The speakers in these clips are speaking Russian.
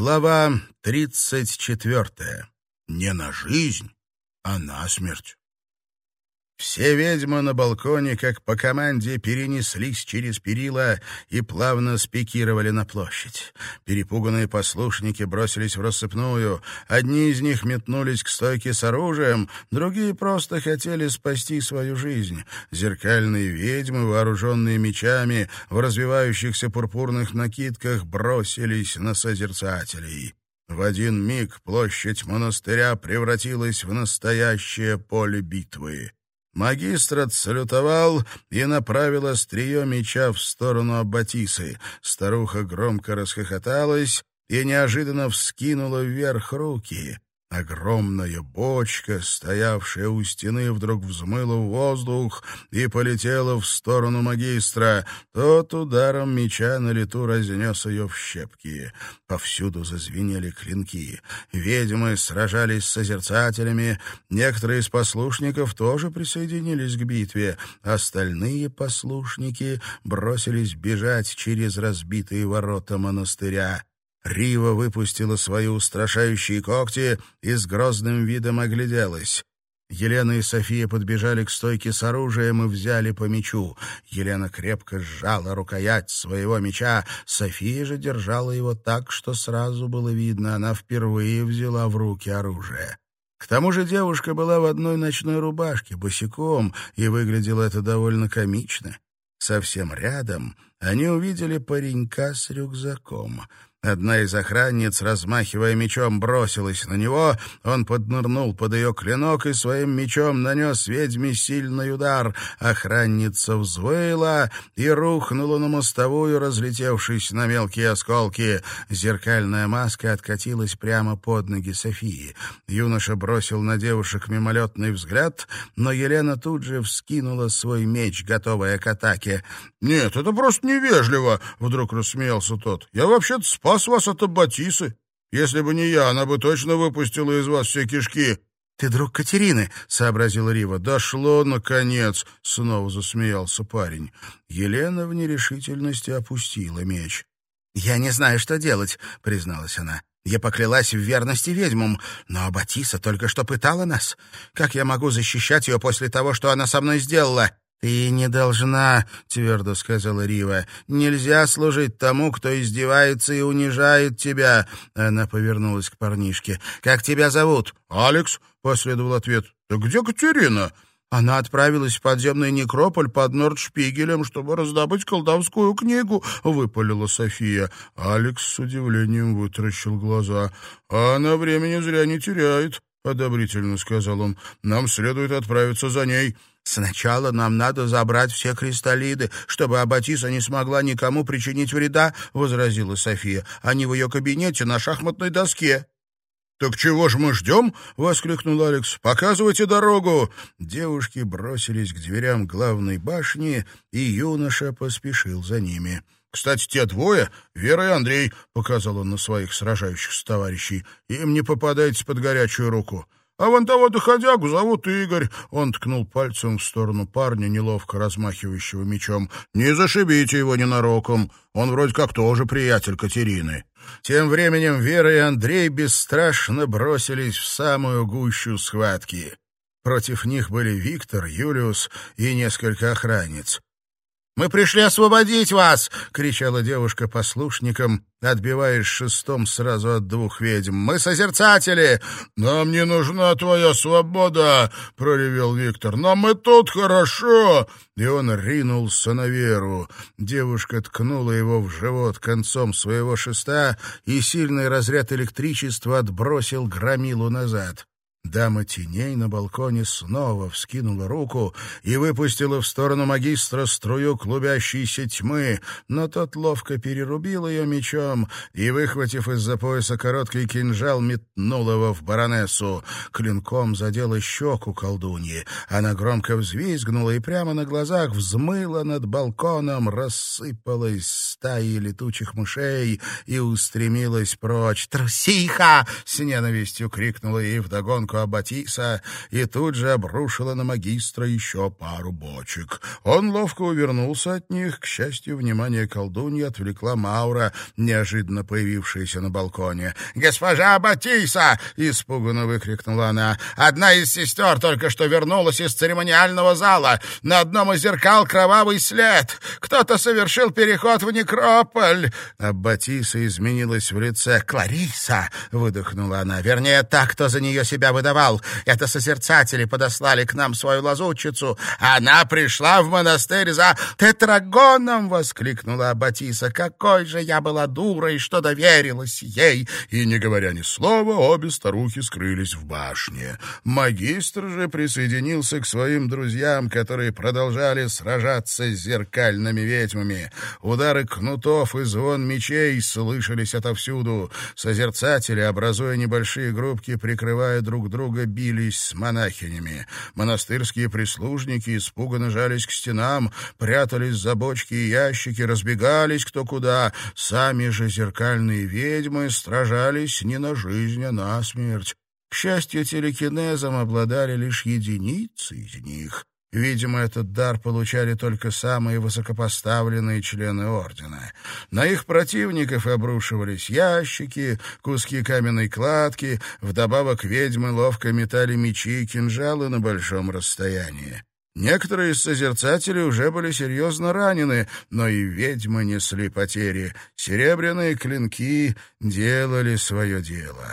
Глава тридцать четвертая. Не на жизнь, а на смерть. Все ведьмы на балконе, как по команде, перенеслись через перила и плавно спикировали на площадь. Перепуганные послушники бросились в рассыпную. Одни из них метнулись к стойке с оружием, другие просто хотели спасти свою жизнь. Зеркальные ведьмы, вооруженные мечами, в развивающихся пурпурных накидках бросились на созерцателей. В один миг площадь монастыря превратилась в настоящее поле битвы. Магистр отсалютовал и направил острие меча в сторону Аббатисы. Старуха громко расхохоталась и неожиданно вскинула вверх руки. Огромная бочка, стоявшая у стены, вдруг взмыла в воздух и полетела в сторону магистра. Тот ударом меча на лету разнес ее в щепки. Повсюду зазвенели клинки. Ведьмы сражались с созерцателями. Некоторые из послушников тоже присоединились к битве. Остальные послушники бросились бежать через разбитые ворота монастыря. Рива выпустила свои устрашающие когти и с грозным видом огляделась. Елена и София подбежали к стойке с оружием и взяли по мечу. Елена крепко сжала рукоять своего меча, София же держала его так, что сразу было видно, она впервые взяла в руки оружие. К тому же девушка была в одной ночной рубашке, босиком, и выглядело это довольно комично. Совсем рядом они увидели паренька с рюкзаком — Одна из охранниц, размахивая мечом, бросилась на него. Он поднырнул под ее клинок и своим мечом нанес ведьме сильный удар. Охранница взвыла и рухнула на мостовую, разлетевшись на мелкие осколки. Зеркальная маска откатилась прямо под ноги Софии. Юноша бросил на девушек мимолетный взгляд, но Елена тут же вскинула свой меч, готовая к атаке. «Нет, это просто невежливо!» — вдруг рассмеялся тот. «Я вообще-то спал спас вас от Аббатисы. Если бы не я, она бы точно выпустила из вас все кишки». «Ты друг Катерины», — сообразила Рива. «Дошло, наконец!» — снова засмеялся парень. Елена в нерешительности опустила меч. «Я не знаю, что делать», — призналась она. «Я поклялась в верности ведьмам, но Аббатиса только что пытала нас. Как я могу защищать ее после того, что она со мной сделала?» «Ты не должна», — твердо сказала Рива. «Нельзя служить тому, кто издевается и унижает тебя». Она повернулась к парнишке. «Как тебя зовут?» «Алекс», — последовал ответ. «Да где Катерина?» Она отправилась в подземный некрополь под Нордшпигелем, чтобы раздобыть колдовскую книгу, — выпалила София. Алекс с удивлением вытаращил глаза. «А она времени зря не теряет», — одобрительно сказал он. «Нам следует отправиться за ней». «Сначала нам надо забрать все кристаллиды, чтобы Аббатиса не смогла никому причинить вреда», — возразила София. «Они в ее кабинете на шахматной доске». «Так чего ж мы ждем?» — воскликнул Алекс. «Показывайте дорогу!» Девушки бросились к дверям главной башни, и юноша поспешил за ними. «Кстати, те двое, Вера и Андрей», — показал он на своих сражающихся товарищей, — «им не попадайтесь под горячую руку». «А вон того доходягу зовут Игорь». Он ткнул пальцем в сторону парня, неловко размахивающего мечом. «Не зашибите его ненароком. Он вроде как тоже приятель Катерины». Тем временем Вера и Андрей бесстрашно бросились в самую гущу схватки. Против них были Виктор, Юлиус и несколько охранниц. «Мы пришли освободить вас!» — кричала девушка послушникам, отбиваясь шестом сразу от двух ведьм. «Мы созерцатели!» «Нам не нужна твоя свобода!» — проревел Виктор. «Нам и тут хорошо!» И он ринулся на Веру. Девушка ткнула его в живот концом своего шеста, и сильный разряд электричества отбросил громилу назад. Дама теней на балконе снова вскинула руку и выпустила в сторону магистра струю клубящейся тьмы, но тот ловко перерубил ее мечом и, выхватив из-за пояса короткий кинжал, метнул его в баронессу. Клинком задела щеку колдуньи. Она громко взвизгнула и прямо на глазах взмыла над балконом, рассыпалась стаи летучих мышей и устремилась прочь. «Трусиха!» — с ненавистью крикнула ей вдогонку банку Аббатиса и тут же обрушила на магистра еще пару бочек. Он ловко увернулся от них. К счастью, внимание колдуньи отвлекла Маура, неожиданно появившаяся на балконе. «Госпожа Аббатиса!» — испуганно выкрикнула она. «Одна из сестер только что вернулась из церемониального зала. На одном из зеркал кровавый след. Кто-то совершил переход в некрополь!» Аббатиса изменилась в лице. «Клариса!» — выдохнула она. «Вернее, так, кто за нее себя выдавал. Это созерцатели подослали к нам свою лазутчицу. Она пришла в монастырь за тетрагоном!» — воскликнула Аббатиса. «Какой же я была дурой, что доверилась ей!» И, не говоря ни слова, обе старухи скрылись в башне. Магистр же присоединился к своим друзьям, которые продолжали сражаться с зеркальными ведьмами. Удары кнутов и звон мечей слышались отовсюду. Созерцатели, образуя небольшие группки, прикрывая друг друга, бились с монахинями. Монастырские прислужники испуганно жались к стенам, прятались за бочки и ящики, разбегались кто куда. Сами же зеркальные ведьмы стражались не на жизнь, а на смерть. К счастью, телекинезом обладали лишь единицы из них. Видимо, этот дар получали только самые высокопоставленные члены ордена. На их противников обрушивались ящики, куски каменной кладки, вдобавок ведьмы ловко метали мечи и кинжалы на большом расстоянии. Некоторые из созерцателей уже были серьезно ранены, но и ведьмы несли потери. Серебряные клинки делали свое дело.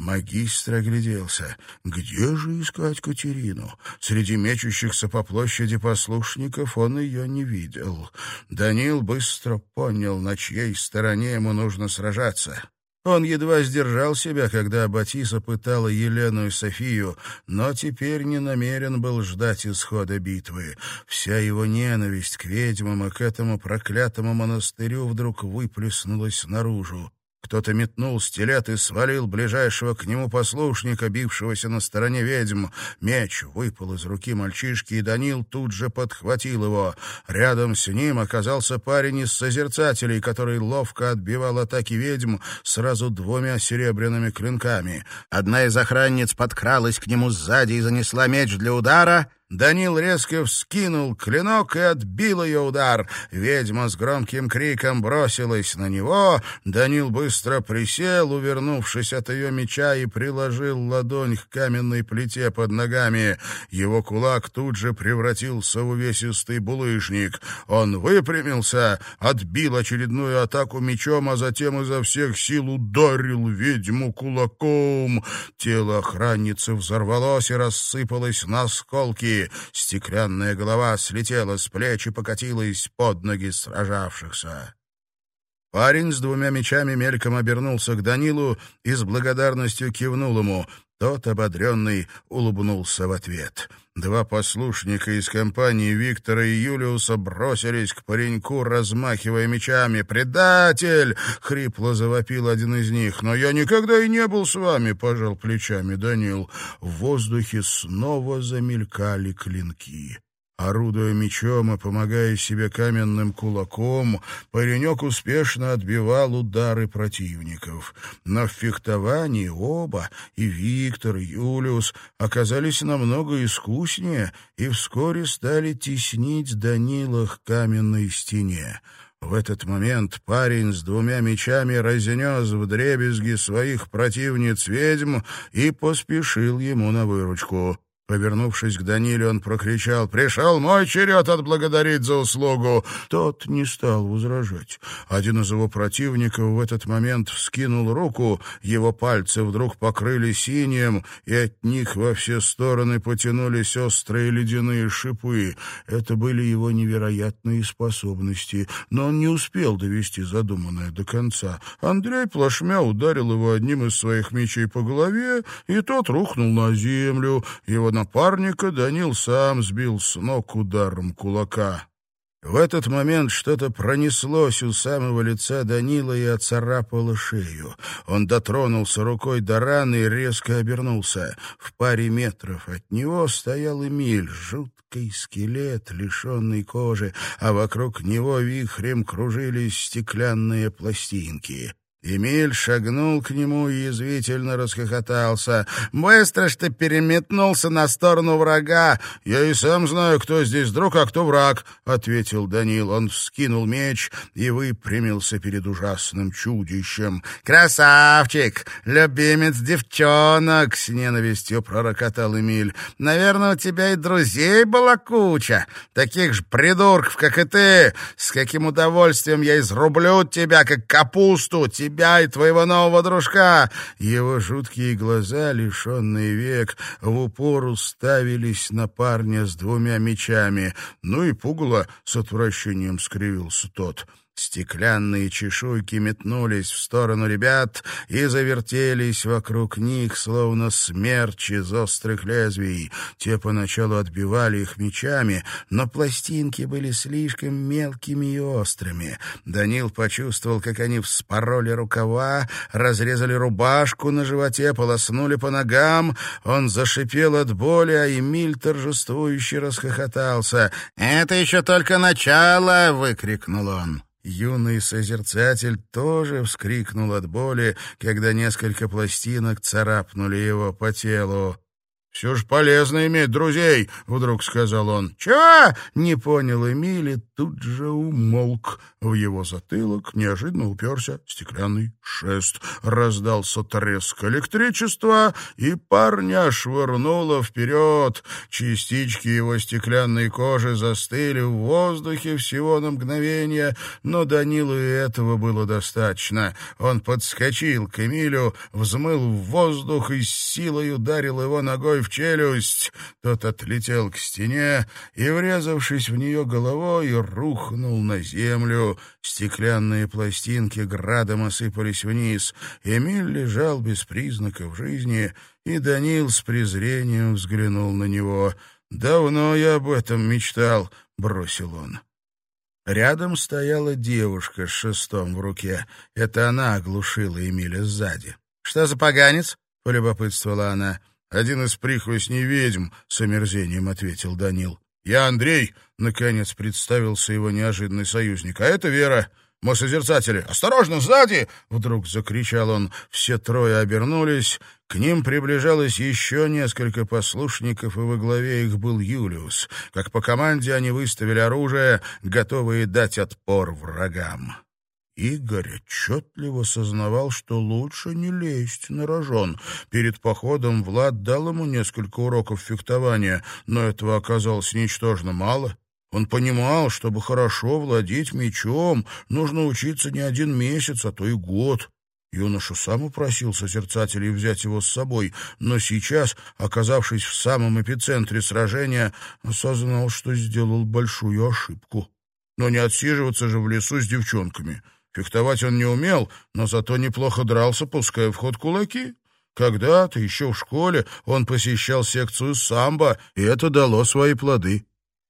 Магистр огляделся. Где же искать Катерину? Среди мечущихся по площади послушников он ее не видел. Данил быстро понял, на чьей стороне ему нужно сражаться. Он едва сдержал себя, когда Батиса пытала Елену и Софию, но теперь не намерен был ждать исхода битвы. Вся его ненависть к ведьмам и к этому проклятому монастырю вдруг выплеснулась наружу. Кто-то метнул стилет и свалил ближайшего к нему послушника, бившегося на стороне ведьм. Меч выпал из руки мальчишки, и Данил тут же подхватил его. Рядом с ним оказался парень из созерцателей, который ловко отбивал атаки ведьм сразу двумя серебряными клинками. Одна из охранниц подкралась к нему сзади и занесла меч для удара — Данил резко вскинул клинок и отбил ее удар. Ведьма с громким криком бросилась на него. Данил быстро присел, увернувшись от ее меча, и приложил ладонь к каменной плите под ногами. Его кулак тут же превратился в увесистый булыжник. Он выпрямился, отбил очередную атаку мечом, а затем изо всех сил ударил ведьму кулаком. Тело охранницы взорвалось и рассыпалось на осколки. Стеклянная голова слетела с плеч и покатилась под ноги сражавшихся. Парень с двумя мечами мельком обернулся к Данилу и с благодарностью кивнул ему. Тот, ободренный, улыбнулся в ответ. Два послушника из компании Виктора и Юлиуса бросились к пареньку, размахивая мечами. «Предатель!» — хрипло завопил один из них. «Но я никогда и не был с вами!» — пожал плечами Данил. В воздухе снова замелькали клинки. Орудуя мечом и помогая себе каменным кулаком, паренек успешно отбивал удары противников. Но в фехтовании оба, и Виктор, и Юлиус, оказались намного искуснее и вскоре стали теснить Данила к каменной стене. В этот момент парень с двумя мечами разнес в дребезги своих противниц-ведьм и поспешил ему на выручку. Повернувшись к Даниле, он прокричал «Пришел мой черед отблагодарить за услугу!» Тот не стал возражать. Один из его противников в этот момент вскинул руку, его пальцы вдруг покрыли синим, и от них во все стороны потянулись острые ледяные шипы. Это были его невероятные способности, но он не успел довести задуманное до конца. Андрей плашмя ударил его одним из своих мечей по голове, и тот рухнул на землю. Его напарника Данил сам сбил с ног ударом кулака. В этот момент что-то пронеслось у самого лица Данила и оцарапало шею. Он дотронулся рукой до раны и резко обернулся. В паре метров от него стоял Эмиль, жуткий скелет, лишенный кожи, а вокруг него вихрем кружились стеклянные пластинки. Эмиль шагнул к нему и язвительно расхохотался. «Быстро ты переметнулся на сторону врага!» «Я и сам знаю, кто здесь друг, а кто враг», — ответил Данил. Он вскинул меч и выпрямился перед ужасным чудищем. «Красавчик! Любимец девчонок!» — с ненавистью пророкотал Эмиль. «Наверное, у тебя и друзей была куча, таких же придурков, как и ты. С каким удовольствием я изрублю тебя, как капусту!» Тебя и твоего нового дружка!» Его жуткие глаза, лишенные век, в упор уставились на парня с двумя мечами. «Ну и пугало!» — с отвращением скривился тот — Стеклянные чешуйки метнулись в сторону ребят и завертелись вокруг них, словно смерч из острых лезвий. Те поначалу отбивали их мечами, но пластинки были слишком мелкими и острыми. Данил почувствовал, как они вспороли рукава, разрезали рубашку на животе, полоснули по ногам. Он зашипел от боли, а Эмиль торжествующе расхохотался. «Это еще только начало!» — выкрикнул он. Юный созерцатель тоже вскрикнул от боли, когда несколько пластинок царапнули его по телу. «Все ж полезно иметь друзей», — вдруг сказал он. «Чего?» — не понял Эмиль и тут же умолк. В его затылок неожиданно уперся стеклянный шест. Раздался треск электричества, и парня швырнуло вперед. Частички его стеклянной кожи застыли в воздухе всего на мгновение, но Данилу и этого было достаточно. Он подскочил к Эмилю, взмыл в воздух и с силой ударил его ногой в челюсть. Тот отлетел к стене и, врезавшись в нее головой, рухнул на землю. Стеклянные пластинки градом осыпались вниз. Эмиль лежал без признаков жизни, и Данил с презрением взглянул на него. «Давно я об этом мечтал», — бросил он. Рядом стояла девушка с шестом в руке. Это она оглушила Эмиля сзади. «Что за поганец?» — полюбопытствовала она. «Один из прихвостней ведьм», — с омерзением ответил Данил. «Я Андрей», — наконец представился его неожиданный союзник. «А это Вера. Мы созерцатели. Осторожно, сзади!» — вдруг закричал он. Все трое обернулись. К ним приближалось еще несколько послушников, и во главе их был Юлиус. Как по команде они выставили оружие, готовые дать отпор врагам. Игорь отчетливо сознавал, что лучше не лезть на рожон. Перед походом Влад дал ему несколько уроков фехтования, но этого оказалось ничтожно мало. Он понимал, чтобы хорошо владеть мечом, нужно учиться не один месяц, а то и год. Юноша сам упросил созерцателей взять его с собой, но сейчас, оказавшись в самом эпицентре сражения, осознал, что сделал большую ошибку. Но не отсиживаться же в лесу с девчонками — Фехтовать он не умел, но зато неплохо дрался, пуская в ход кулаки. Когда-то, еще в школе, он посещал секцию самбо, и это дало свои плоды.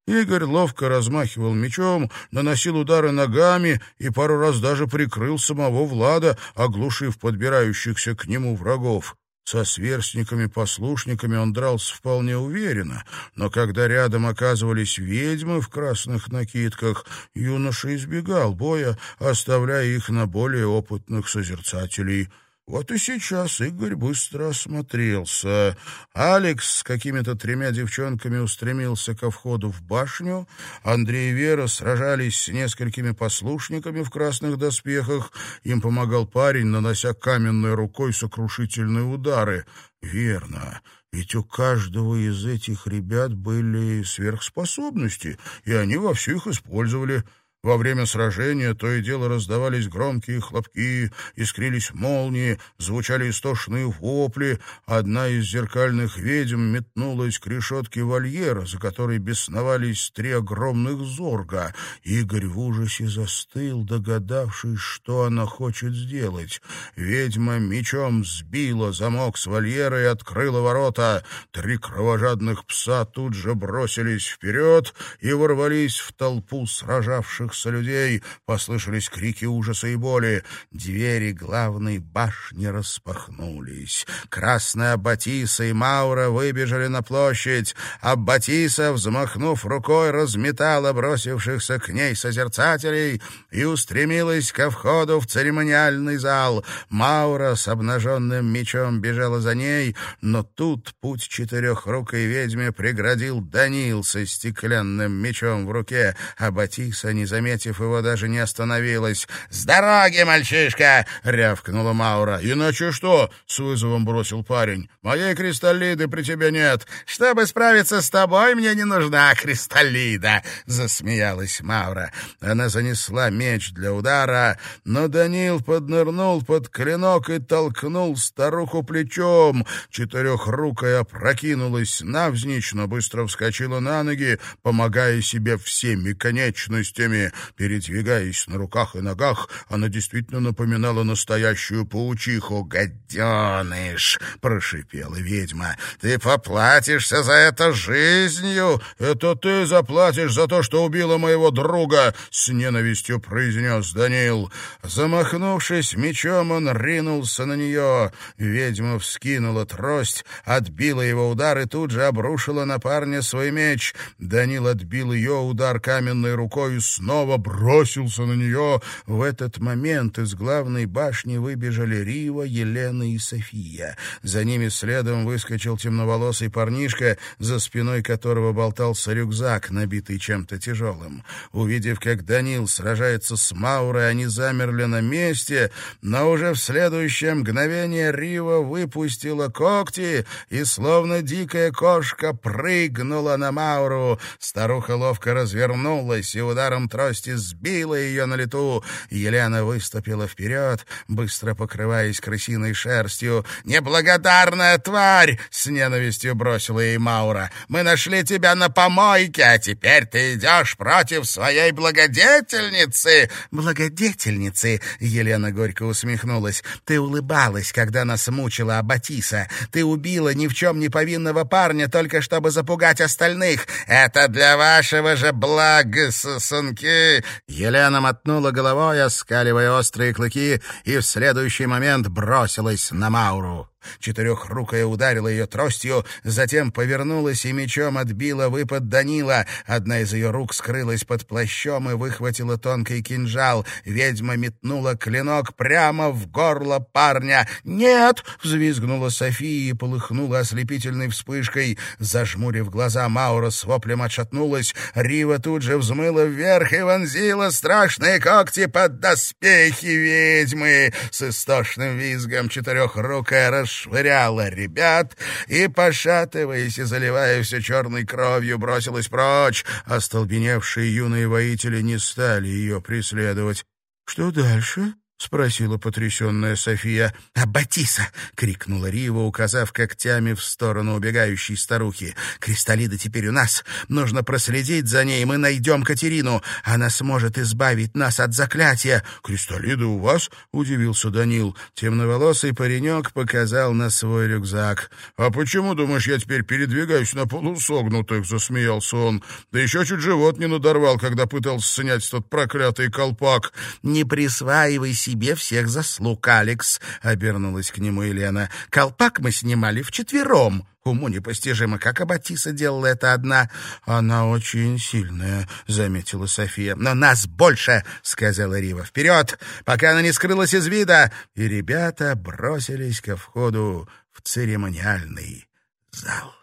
Игорь ловко размахивал мечом, наносил удары ногами и пару раз даже прикрыл самого Влада, оглушив подбирающихся к нему врагов. Со сверстниками-послушниками он дрался вполне уверенно, но когда рядом оказывались ведьмы в красных накидках, юноша избегал боя, оставляя их на более опытных созерцателей — вот и сейчас Игорь быстро осмотрелся. Алекс с какими-то тремя девчонками устремился ко входу в башню. Андрей и Вера сражались с несколькими послушниками в красных доспехах. Им помогал парень, нанося каменной рукой сокрушительные удары. Верно. Ведь у каждого из этих ребят были сверхспособности, и они вовсю их использовали. Во время сражения то и дело раздавались громкие хлопки, искрились молнии, звучали истошные вопли. Одна из зеркальных ведьм метнулась к решетке вольера, за которой бесновались три огромных зорга. Игорь в ужасе застыл, догадавшись, что она хочет сделать. Ведьма мечом сбила замок с вольера и открыла ворота. Три кровожадных пса тут же бросились вперед и ворвались в толпу сражавших собравшихся людей послышались крики ужаса и боли. Двери главной башни распахнулись. Красная Батиса и Маура выбежали на площадь, а Батиса, взмахнув рукой, разметала бросившихся к ней созерцателей и устремилась ко входу в церемониальный зал. Маура с обнаженным мечом бежала за ней, но тут путь четырехрукой ведьме преградил Данил со стеклянным мечом в руке, а Батиса, не заметив его, даже не остановилась. «С дороги, мальчишка!» — рявкнула Маура. «Иначе что?» — с вызовом бросил парень. «Моей кристаллиды при тебе нет. Чтобы справиться с тобой, мне не нужна кристаллида!» — засмеялась Маура. Она занесла меч для удара, но Данил поднырнул под клинок и толкнул старуху плечом. Четырехрукая опрокинулась навзничь, но быстро вскочила на ноги, помогая себе всеми конечностями. Передвигаясь на руках и ногах, она действительно напоминала настоящую паучиху. «Гаденыш!» — прошипела ведьма. «Ты поплатишься за это жизнью!» «Это ты заплатишь за то, что убила моего друга!» — с ненавистью произнес Данил. Замахнувшись мечом, он ринулся на нее. Ведьма вскинула трость, отбила его удар и тут же обрушила на парня свой меч. Данил отбил ее удар каменной рукой и снова бросился на нее. В этот момент из главной башни выбежали Рива, Елена и София. За ними следом выскочил темноволосый парнишка, за спиной которого болтался рюкзак, набитый чем-то тяжелым. Увидев, как Данил сражается с Маурой, они замерли на месте, но уже в следующее мгновение Рива выпустила когти и, словно дикая кошка, прыгнула на Мауру. Старуха ловко развернулась и ударом трости сбила ее на лету. Елена выступила вперед, быстро покрываясь крысиной шерстью. «Неблагодарная тварь!» — с ненавистью бросила ей Маура. «Мы нашли тебя на помойке, а теперь ты идешь против своей благодетельницы!» «Благодетельницы!» — Елена горько усмехнулась. «Ты улыбалась, когда нас мучила Аббатиса. Ты убила ни в чем не повинного парня, только чтобы запугать остальных. Это для вашего же блага, сосунки!» Елена мотнула головой, оскаливая острые клыки, и в следующий момент бросилась на Мауру. Четырехрукая ударила ее тростью, затем повернулась и мечом отбила выпад Данила. Одна из ее рук скрылась под плащом и выхватила тонкий кинжал. Ведьма метнула клинок прямо в горло парня. «Нет!» — взвизгнула София и полыхнула ослепительной вспышкой. Зажмурив глаза, Маура с воплем отшатнулась. Рива тут же взмыла вверх и вонзила страшные когти под доспехи ведьмы. С истошным визгом четырехрукая расшвыряла ребят и, пошатываясь и заливая все черной кровью, бросилась прочь. Остолбеневшие юные воители не стали ее преследовать. «Что дальше?» — спросила потрясенная София. «Аббатиса!» — крикнула Рива, указав когтями в сторону убегающей старухи. «Кристаллида теперь у нас. Нужно проследить за ней. Мы найдем Катерину. Она сможет избавить нас от заклятия». «Кристаллида у вас?» — удивился Данил. Темноволосый паренек показал на свой рюкзак. «А почему, думаешь, я теперь передвигаюсь на полусогнутых?» — засмеялся он. «Да еще чуть живот не надорвал, когда пытался снять тот проклятый колпак». «Не присваивайся себе всех заслуг, Алекс», — обернулась к нему Елена. «Колпак мы снимали вчетвером». Уму непостижимо, как Аббатиса делала это одна. «Она очень сильная», — заметила София. «Но нас больше», — сказала Рива. «Вперед, пока она не скрылась из вида!» И ребята бросились ко входу в церемониальный зал.